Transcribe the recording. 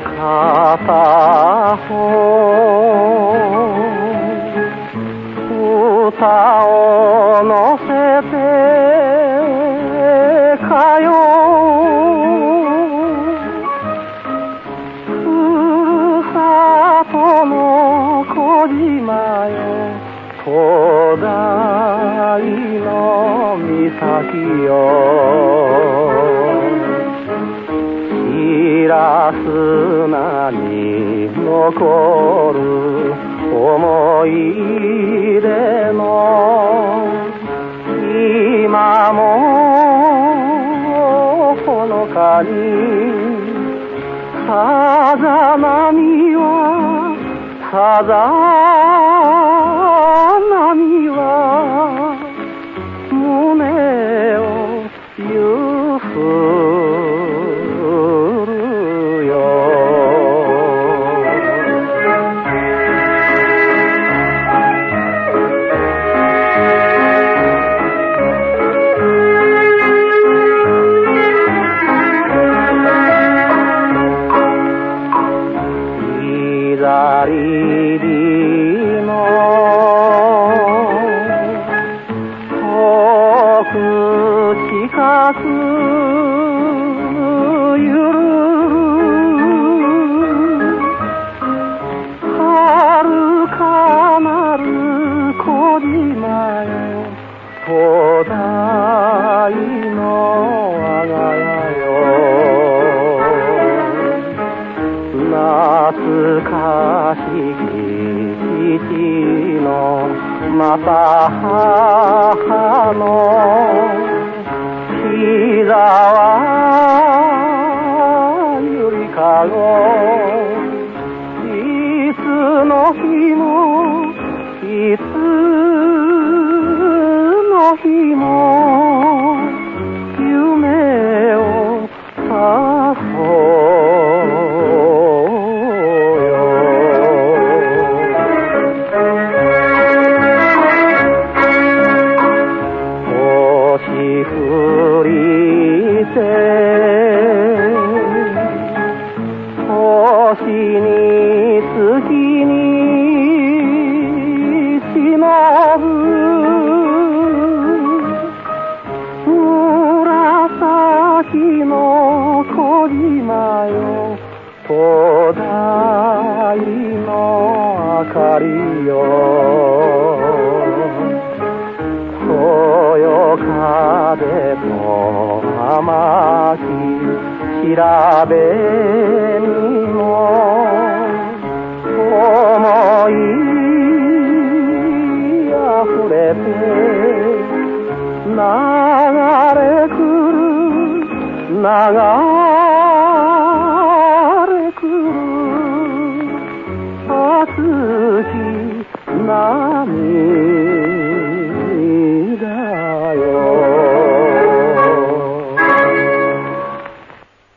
片方歌を乗せて通うふるさとの小島へ灯台の岬よ。残る思い出の今もほのかに風波は風すゆるはるかなる小島よ古代の我が家よ。懐かしい父のまた母の星に月に忍ぶ紫の小島よ。灯台の明かりよ。そよ風と甘き調べ流れ来る流れ